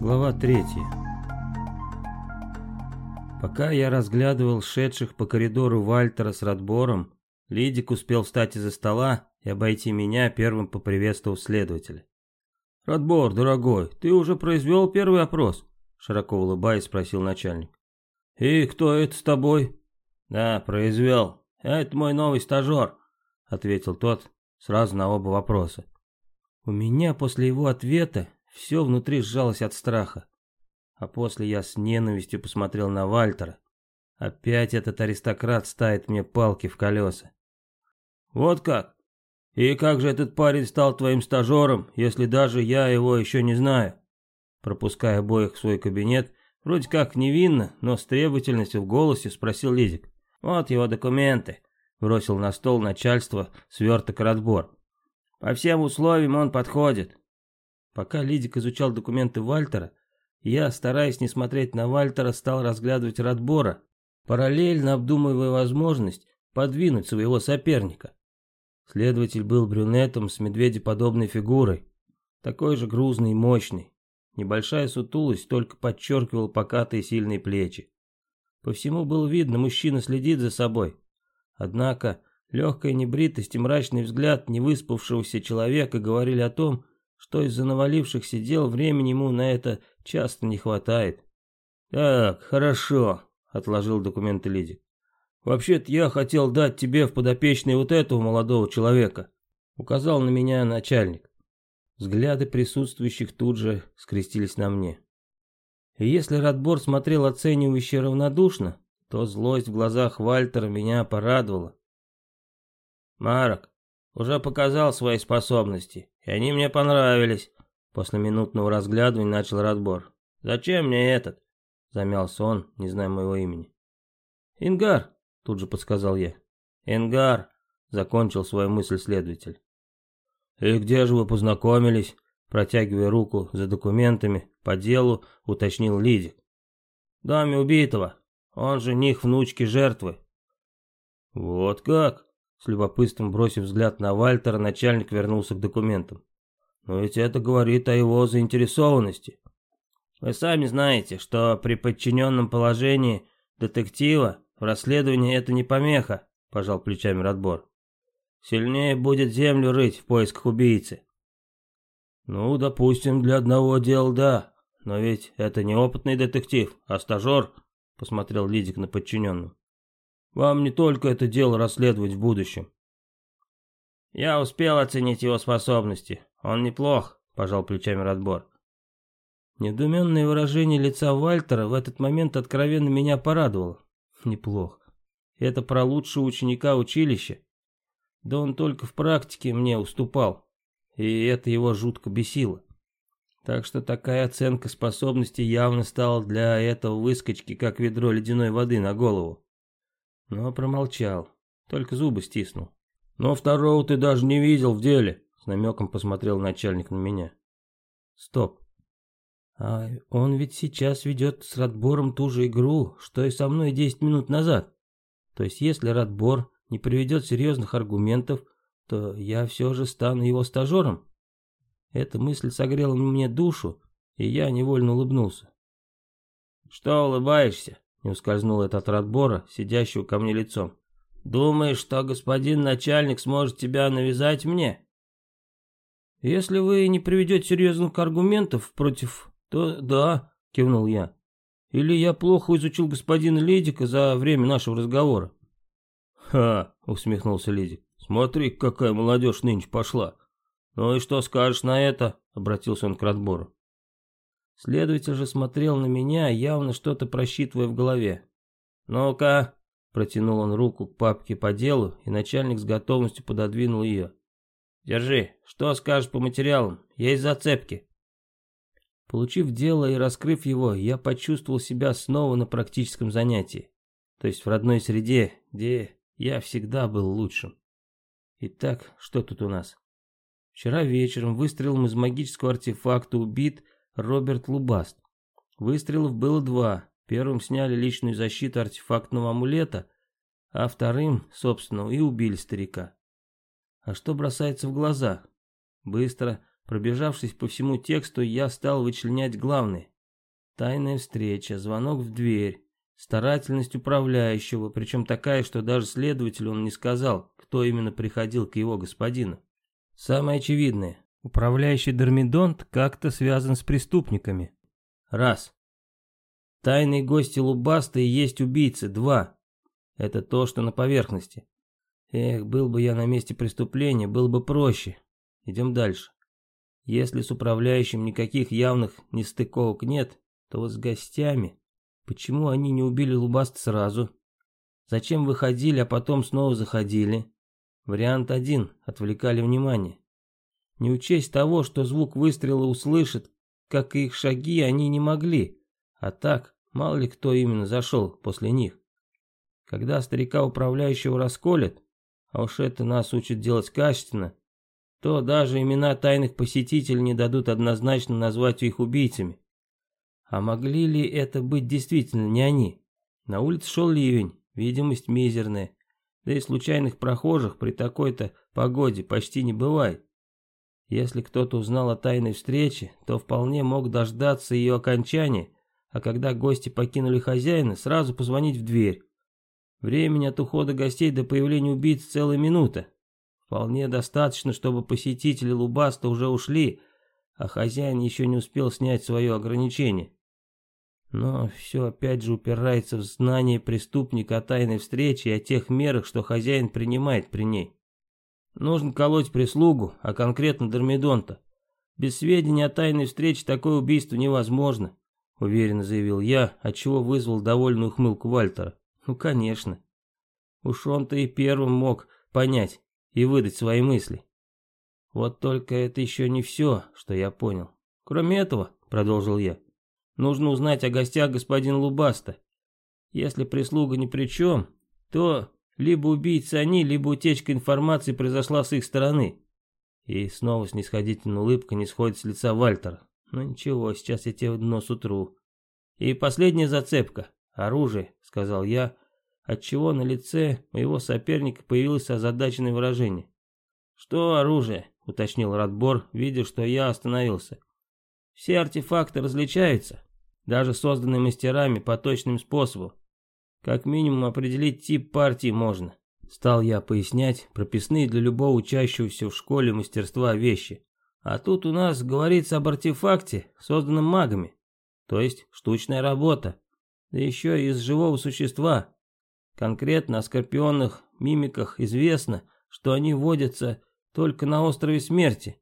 Глава третья. Пока я разглядывал шедших по коридору Вальтера с Радбором, Лидик успел встать из-за стола и обойти меня, первым поприветствовав следователя. «Радбор, дорогой, ты уже произвел первый опрос?» Широко улыбаясь, спросил начальник. «И кто это с тобой?» «Да, произвел. Это мой новый стажер», — ответил тот сразу на оба вопроса. У меня после его ответа все внутри сжалось от страха. А после я с ненавистью посмотрел на Вальтера. Опять этот аристократ ставит мне палки в колеса. «Вот как? И как же этот парень стал твоим стажером, если даже я его еще не знаю?» Пропуская обоих в свой кабинет, вроде как невинно, но с требовательностью в голосе спросил Лизик. «Вот его документы», — бросил на стол начальство сверток разбор. «По всем условиям он подходит». Пока Лидик изучал документы Вальтера, я, стараясь не смотреть на Вальтера, стал разглядывать Радбора, параллельно обдумывая возможность подвинуть своего соперника. Следователь был брюнетом с медведеподобной фигурой, такой же грузный и мощный. Небольшая сутулость только подчеркивала покатые сильные плечи. По всему было видно, мужчина следит за собой. Однако легкая небритость и мрачный взгляд невыспавшегося человека говорили о том, что из-за навалившихся дел времени ему на это часто не хватает. «Так, хорошо», — отложил документы Лиди. «Вообще-то я хотел дать тебе в подопечный вот этого молодого человека», — указал на меня начальник. Взгляды присутствующих тут же скрестились на мне. И если Радбор смотрел оценивающе равнодушно, то злость в глазах Вальтера меня порадовала. «Марок, уже показал свои способности, и они мне понравились», после минутного разглядывания начал Радбор. «Зачем мне этот?» замялся он, не зная моего имени. «Ингар», тут же подсказал я. «Ингар», закончил свою мысль следователь. «И где же вы познакомились?» Протягивая руку за документами по делу, уточнил Лидик. «В доме убитого. Он жених внучки жертвы». «Вот как?» С любопытством бросив взгляд на Вальтера, начальник вернулся к документам. «Но ведь это говорит о его заинтересованности. Вы сами знаете, что при подчиненном положении детектива в расследовании это не помеха», пожал плечами Радбор. «Сильнее будет землю рыть в поисках убийцы». «Ну, допустим, для одного дела да, но ведь это не опытный детектив, а стажер», посмотрел Лидик на подчиненного. Вам не только это дело расследовать в будущем. Я успел оценить его способности. Он неплох, пожал плечами Радбор. Недуменное выражение лица Вальтера в этот момент откровенно меня порадовало. Неплох. Это про лучшего ученика училища. Да он только в практике мне уступал. И это его жутко бесило. Так что такая оценка способностей явно стала для этого выскочки, как ведро ледяной воды на голову. Но промолчал, только зубы стиснул. «Но второго ты даже не видел в деле», — с намеком посмотрел начальник на меня. «Стоп. А он ведь сейчас ведет с Радбором ту же игру, что и со мной десять минут назад. То есть если Радбор не приведет серьезных аргументов, то я все же стану его стажером?» Эта мысль согрела мне душу, и я невольно улыбнулся. «Что улыбаешься?» Не ускользнул этот отбора, сидящего ко мне лицом. «Думаешь, что господин начальник сможет тебя навязать мне?» «Если вы не приведете серьезных аргументов против, то да», — кивнул я. «Или я плохо изучил господина Ледика за время нашего разговора?» «Ха!» — усмехнулся Ледик. «Смотри, какая молодежь нынче пошла. Ну и что скажешь на это?» — обратился он к Радбору. Следователь же смотрел на меня, явно что-то просчитывая в голове. «Ну-ка», — протянул он руку к папке по делу, и начальник с готовностью пододвинул ее. «Держи, что скажешь по материалам? Есть зацепки». Получив дело и раскрыв его, я почувствовал себя снова на практическом занятии. То есть в родной среде, где я всегда был лучшим. Итак, что тут у нас? Вчера вечером выстрелом из магического артефакта убит Роберт Лубаст. Выстрелов было два. Первым сняли личную защиту артефактного амулета, а вторым, собственно, и убили старика. А что бросается в глаза? Быстро Пробежавшись по всему тексту, я стал вычленять главное. Тайная встреча, звонок в дверь, старательность управляющего, причем такая, что даже следователю он не сказал, кто именно приходил к его господину. Самое очевидное, управляющий Дормидонт как-то связан с преступниками. Раз. Тайные гости Лубаста и есть убийцы. Два. Это то, что на поверхности. Эх, был бы я на месте преступления, было бы проще. Идем дальше. Если с управляющим никаких явных нестыковок нет, то вот с гостями... Почему они не убили Лубаст сразу? Зачем выходили, а потом снова заходили? Вариант один. Отвлекали внимание. Не учесть того, что звук выстрела услышат, как и их шаги, они не могли. А так, мало ли кто именно зашел после них. Когда старика управляющего расколят, а уж это нас учат делать качественно, то даже имена тайных посетителей не дадут однозначно назвать их убийцами. А могли ли это быть действительно не они? На улице шел ливень, видимость мизерная, да и случайных прохожих при такой-то погоде почти не бывает. Если кто-то узнал о тайной встрече, то вполне мог дождаться ее окончания, а когда гости покинули хозяина, сразу позвонить в дверь. Времени от ухода гостей до появления убийц целая минута. Вполне достаточно, чтобы посетители Лубаста уже ушли, а хозяин еще не успел снять свое ограничение. Но все опять же упирается в знание преступника о тайной встрече и о тех мерах, что хозяин принимает при ней. Нужно колоть прислугу, а конкретно Дормидонта. Без сведений о тайной встрече такое убийство невозможно, уверенно заявил я, отчего вызвал довольную ухмылку Вальтера. Ну, конечно. Уж он-то и первым мог понять, и выдать свои мысли. Вот только это еще не все, что я понял. Кроме этого, продолжил я, нужно узнать о гостях господина Лубаста. Если прислуга ни при чем, то либо убийцы они, либо утечка информации произошла с их стороны. И снова снисходительная улыбка не сходит с лица Вальтера. Ну ничего, сейчас я тебе в нос утру. И последняя зацепка. Оружие, сказал я, отчего на лице моего соперника появилось озадаченное выражение. «Что оружие?» — уточнил Радбор, видя, что я остановился. «Все артефакты различаются, даже созданные мастерами по точным способам. Как минимум определить тип партии можно». Стал я пояснять прописные для любого учащегося в школе мастерства вещи. А тут у нас говорится об артефакте, созданном магами. То есть штучная работа. Да еще и из живого существа, Конкретно о скорпионных мимиках известно, что они водятся только на острове смерти.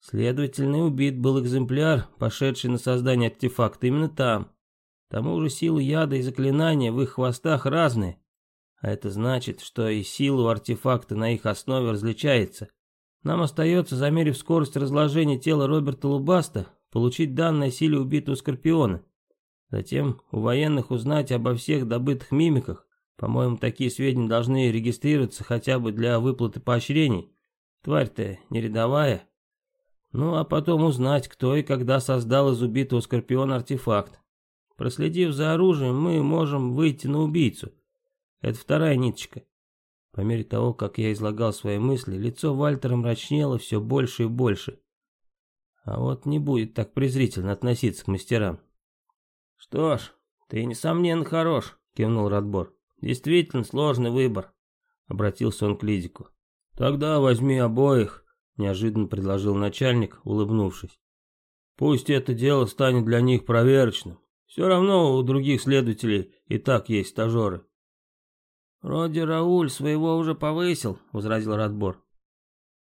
Следовательно, убит был экземпляр, пошедший на создание артефакта именно там. Тому же силы яда и заклинания в их хвостах разные. А это значит, что и сила артефакта на их основе различается. Нам остается, замерив скорость разложения тела Роберта Лубаста, получить данные о силе убитого Скорпиона. Затем у военных узнать обо всех добытых мимиках, по-моему, такие сведения должны регистрироваться хотя бы для выплаты поощрений. Тварь-то не рядовая. Ну, а потом узнать, кто и когда создал из убитого Скорпиона артефакт. Проследив за оружием, мы можем выйти на убийцу. Это вторая ниточка. По мере того, как я излагал свои мысли, лицо Вальтера мрачнело все больше и больше. А вот не будет так презрительно относиться к мастерам. «Что ж, ты, несомненно, хорош», — кивнул Радбор. Действительно сложный выбор, обратился он к Лидику. Тогда возьми обоих, неожиданно предложил начальник, улыбнувшись. Пусть это дело станет для них проверочным. Все равно у других следователей и так есть стажеры. «Вроде Рауль своего уже повысил», — возразил Радбор.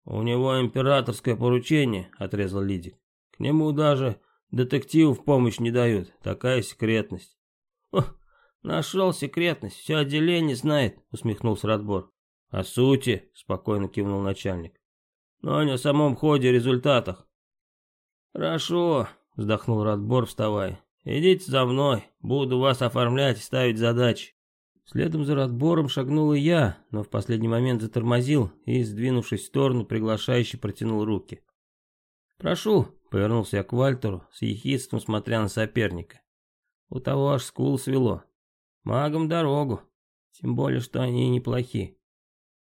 «У него императорское поручение», — отрезал Лидик. «К нему даже детективу в помощь не дают. Такая секретность». «Ох, «Нашел секретность, все отделение знает», — усмехнулся Радбор. «О сути», — спокойно кивнул начальник. «Но не о самом ходе и результатах». «Хорошо», — вздохнул Радбор, вставая. «Идите за мной, буду вас оформлять и ставить задачи». Следом за Радбором шагнул и я, но в последний момент затормозил и, сдвинувшись в сторону, приглашающе протянул руки. «Прошу», — повернулся я к Вальтеру, с ехидством смотря на соперника. У того аж скул свело. Магам дорогу. Тем более, что они неплохи.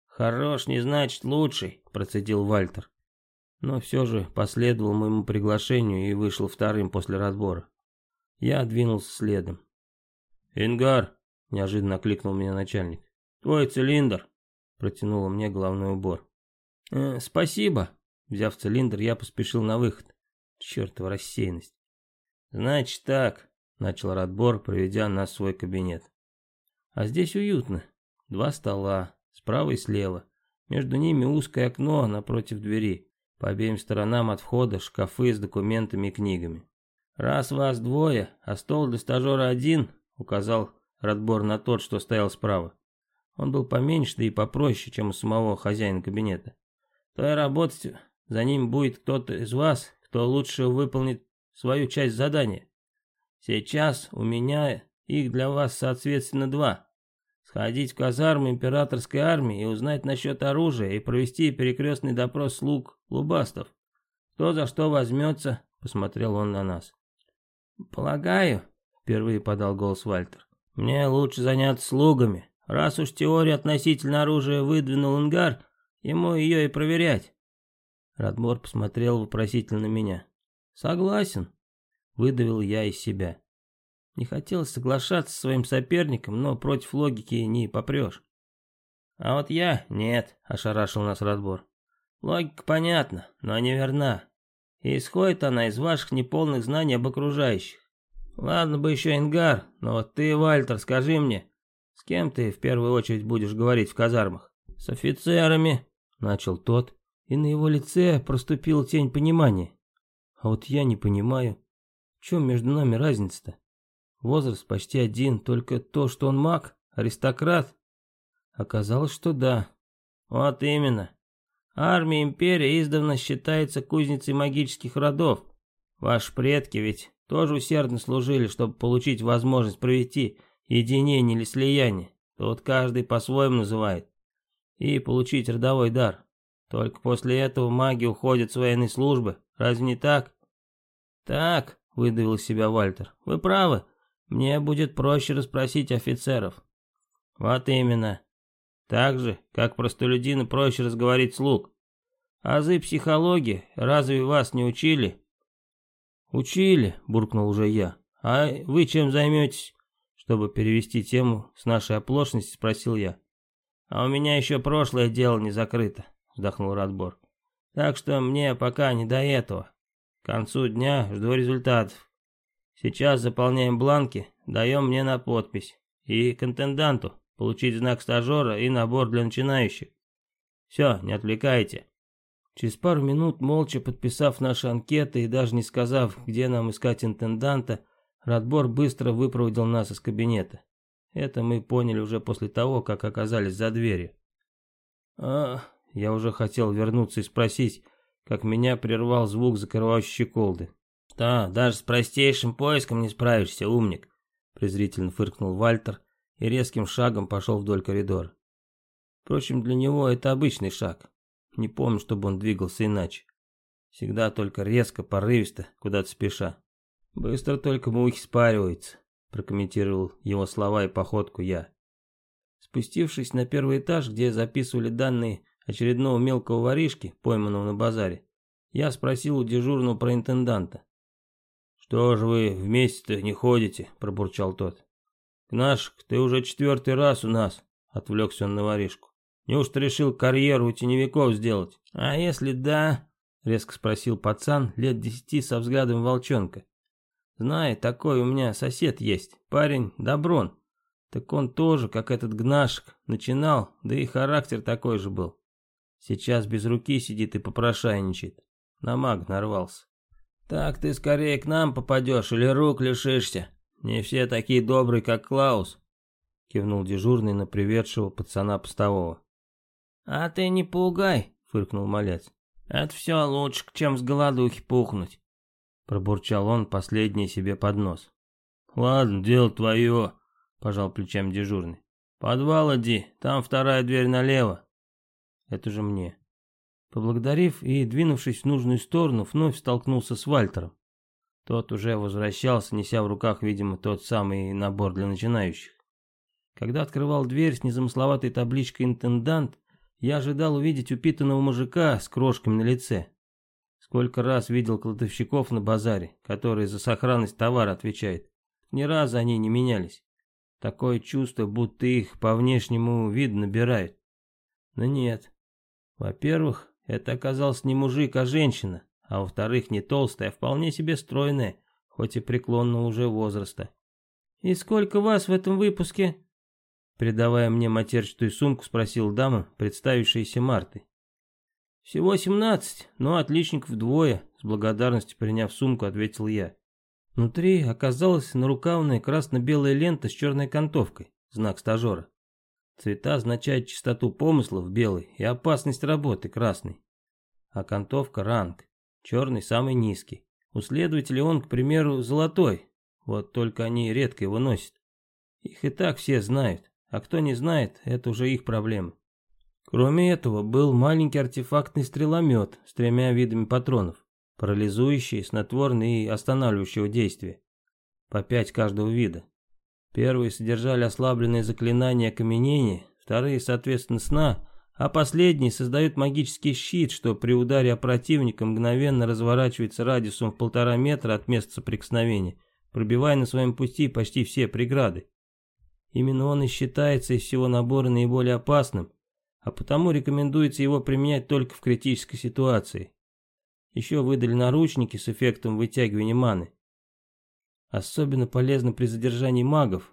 Хорош не значит лучший, процедил Вальтер. но все же последовал моему приглашению и вышел вторым после разбора. Я двинулся следом. «Ингар!» — неожиданно окликнул меня начальник. «Твой цилиндр!» — протянула мне головной убор. «Э, «Спасибо!» Взяв цилиндр, я поспешил на выход. Чертова рассеянность. «Значит так», — начал Радбор, проведя нас в свой кабинет. «А здесь уютно. Два стола, справа и слева. Между ними узкое окно напротив двери. По обеим сторонам от входа шкафы с документами и книгами. «Раз вас двое, а стол для стажера один», — указал Радбор на тот, что стоял справа. Он был поменьше, да и попроще, чем у самого хозяина кабинета. «То и работать за ним будет кто-то из вас, кто лучше выполнит свою часть задания. Сейчас у меня их для вас соответственно два. Сходить в казарму императорской армии и узнать насчет оружия и провести перекрестный допрос слуг лубастов. Кто за что возьмется, посмотрел он на нас. Полагаю, впервые подал голос Вальтер, мне лучше заняться слугами. Раз уж теорию относительно оружия выдвинул Ингар, ему ее и проверять. Радмор посмотрел вопросительно на меня. «Согласен», — выдавил я из себя. Не хотелось соглашаться со своим соперником, но против логики не попрешь. «А вот я — нет», — ошарашил нас Радбор. «Логика понятна, но не верна. И исходит она из ваших неполных знаний об окружающих. Ладно бы еще Ингар, но вот ты, Вальтер, скажи мне, с кем ты в первую очередь будешь говорить в казармах?» «С офицерами», — начал тот, и на его лице проступила тень понимания. А вот я не понимаю, в чем между нами разница-то? Возраст почти один, только то, что он маг, аристократ. Оказалось, что да. Вот именно. Армия империи издавна считается кузницей магических родов. Ваши предки ведь тоже усердно служили, чтобы получить возможность провести единение или слияние. Тут каждый по-своему называет. И получить родовой дар. Только после этого маги уходят с военной службы. Разве не так? Так, выдавил себя Вальтер. Вы правы. Мне будет проще расспросить офицеров. Вот именно. Так же, как простолюдину проще разговорить слуг. Азы психологии разве вас не учили? Учили, буркнул уже я. А вы чем займетесь? Чтобы перевести тему с нашей оплошности, спросил я. А у меня еще прошлое дело не закрыто вздохнул Радбор. Так что мне пока не до этого. К концу дня жду результатов. Сейчас заполняем бланки, даем мне на подпись. И к интенданту получить знак стажера и набор для начинающих. Все, не отвлекайте. Через пару минут, молча подписав наши анкеты и даже не сказав, где нам искать интенданта, Радбор быстро выпроводил нас из кабинета. Это мы поняли уже после того, как оказались за дверью. «А, я уже хотел вернуться и спросить, как меня прервал звук закрывающей щеколды. «Да, даже с простейшим поиском не справишься, умник», презрительно фыркнул Вальтер и резким шагом пошел вдоль коридора. Впрочем, для него это обычный шаг. Не помню, чтобы он двигался иначе. Всегда только резко, порывисто, куда-то спеша. Быстро только мухи спариваются, прокомментировал его слова и походку я. Спустившись на первый этаж, где записывали данные очередного мелкого воришки, пойманного на базаре, я спросил у дежурного про интенданта. «Что же вы вместе-то не ходите?» – пробурчал тот. «Кнашек, ты уже четвертый раз у нас», – отвлекся он на воришку. «Неужто решил карьеру у теневиков сделать?» «А если да?» – резко спросил пацан, лет десяти со взглядом волчонка. «Знай, такой у меня сосед есть, парень Доброн. Так он тоже, как этот гнашек, начинал, да и характер такой же был. Сейчас без руки сидит и попрошайничает. На маг нарвался. Так ты скорее к нам попадешь или рук лишишься. Не все такие добрые, как Клаус. Кивнул дежурный на приведшего пацана постового. А ты не пугай, фыркнул малец. Это все лучше, чем с голодухи пухнуть. Пробурчал он последний себе под нос. Ладно, дело твое, пожал плечами дежурный. Подвал иди, там вторая дверь налево. Это же мне. Поблагодарив и двинувшись в нужную сторону, вновь столкнулся с Вальтером. Тот уже возвращался, неся в руках, видимо, тот самый набор для начинающих. Когда открывал дверь с незамысловатой табличкой «Интендант», я ожидал увидеть упитанного мужика с крошками на лице. Сколько раз видел кладовщиков на базаре, которые за сохранность товара отвечают. Ни разу они не менялись. Такое чувство, будто их по внешнему виду набирают. Но нет. Во-первых, это оказался не мужик, а женщина. А во-вторых, не толстая, а вполне себе стройная, хоть и преклонного уже возраста. «И сколько вас в этом выпуске?» Передавая мне матерчатую сумку, спросил дама, представившаяся Мартой. «Всего семнадцать, но отличников двое», — с благодарностью приняв сумку, ответил я. Внутри оказалась нарукавная красно-белая лента с черной окантовкой, знак стажера. Цвета означают чистоту помыслов белый и опасность работы красный. Окантовка ранг, черный самый низкий. У следователей он, к примеру, золотой, вот только они редко его носят. Их и так все знают, а кто не знает, это уже их проблема. Кроме этого, был маленький артефактный стреломет с тремя видами патронов парализующие, снотворные и останавливающего действия. По пять каждого вида. Первые содержали ослабленные заклинания окаменения, вторые, соответственно, сна, а последние создают магический щит, что при ударе о противника мгновенно разворачивается радиусом в полтора метра от места соприкосновения, пробивая на своем пути почти все преграды. Именно он и считается из всего набора наиболее опасным, а потому рекомендуется его применять только в критической ситуации. Еще выдали наручники с эффектом вытягивания маны. Особенно полезно при задержании магов.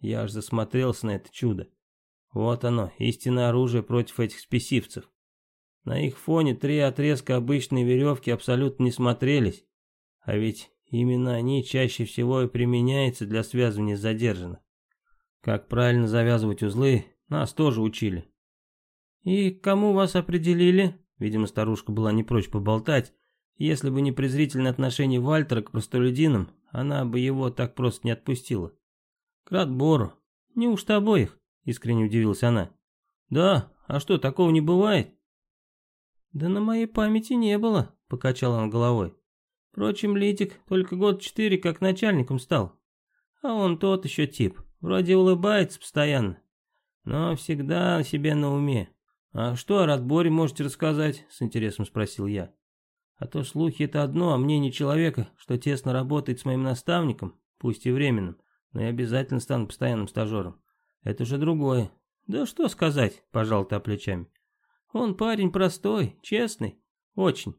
Я аж засмотрелся на это чудо. Вот оно, истинное оружие против этих спесивцев. На их фоне три отрезка обычной веревки абсолютно не смотрелись. А ведь именно они чаще всего и применяются для связывания задержанных. Как правильно завязывать узлы, нас тоже учили. «И кому вас определили?» Видимо, старушка была не прочь поболтать. Если бы не презрительное отношение Вальтера к простолюдинам, она бы его так просто не отпустила. Крат Бору. Неужто обоих? Искренне удивилась она. Да, а что, такого не бывает? Да на моей памяти не было, покачала она головой. Впрочем, Литик только год четыре как начальником стал. А он тот еще тип. Вроде улыбается постоянно, но всегда себе на уме. «А что о Радборе можете рассказать?» — с интересом спросил я. «А то слухи — это одно, а мнение человека, что тесно работает с моим наставником, пусть и временным, но я обязательно стану постоянным стажером. Это уже другое. Да что сказать, пожал ты плечами. Он парень простой, честный, очень.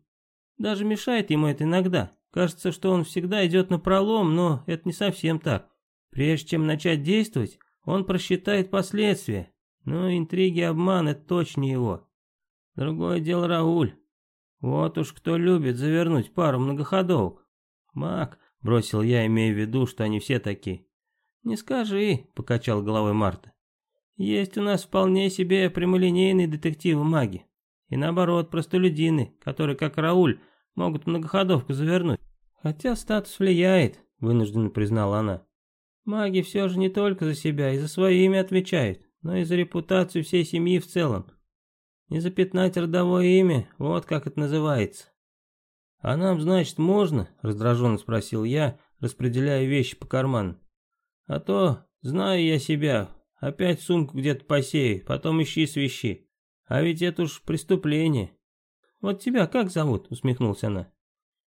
Даже мешает ему это иногда. Кажется, что он всегда идет на пролом, но это не совсем так. Прежде чем начать действовать, он просчитает последствия, но интриги и обман — это точно его. Другое дело Рауль. Вот уж кто любит завернуть пару многоходовок. Мак, бросил я, имея в виду, что они все такие. Не скажи, покачал головой Марта. Есть у нас вполне себе прямолинейные детективы-маги. И наоборот, простолюдины, которые, как Рауль, могут многоходовку завернуть. Хотя статус влияет, вынужденно признала она. Маги все же не только за себя, и за свое имя отвечают но и за репутацию всей семьи в целом. Не запятнать родовое имя, вот как это называется. «А нам, значит, можно?» — раздраженно спросил я, распределяя вещи по карманам. «А то, знаю я себя, опять сумку где-то посею, потом ищи свищи. А ведь это уж преступление». «Вот тебя как зовут?» — усмехнулась она.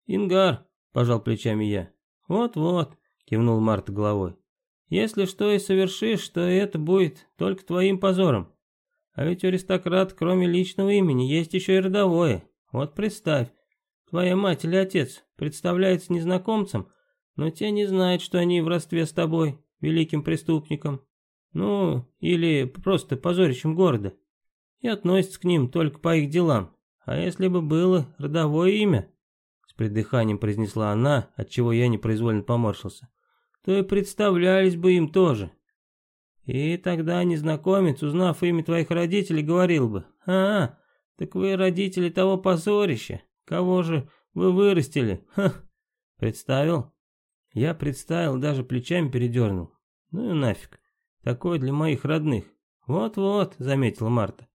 «Ингар», — пожал плечами я. «Вот-вот», — кивнул Марта головой. Если что и совершишь, то это будет только твоим позором. А ведь у аристократ, кроме личного имени, есть еще и родовое. Вот представь, твоя мать или отец представляются незнакомцем, но те не знают, что они в родстве с тобой, великим преступником. Ну, или просто позорищем города. И относятся к ним только по их делам. А если бы было родовое имя? С придыханием произнесла она, от чего я непроизвольно поморщился то и представлялись бы им тоже. И тогда незнакомец, узнав имя твоих родителей, говорил бы, «А, так вы родители того позорища, кого же вы вырастили?» Ха, представил? Я представил, даже плечами передернул. Ну и нафиг, такое для моих родных. Вот-вот, заметила Марта.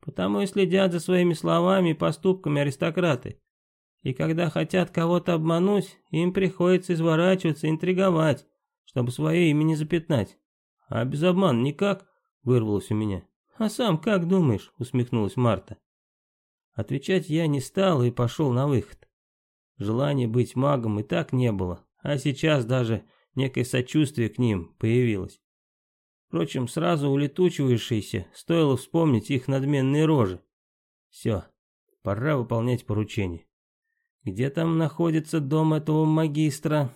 Потому и следят за своими словами и поступками аристократы. И когда хотят кого-то обмануть, им приходится изворачиваться интриговать чтобы свое имя не запятнать. А без обмана никак, вырвалось у меня. А сам как думаешь, усмехнулась Марта. Отвечать я не стал и пошел на выход. Желания быть магом и так не было, а сейчас даже некое сочувствие к ним появилось. Впрочем, сразу улетучивающиеся, стоило вспомнить их надменные рожи. Все, пора выполнять поручение. Где там находится дом этого магистра?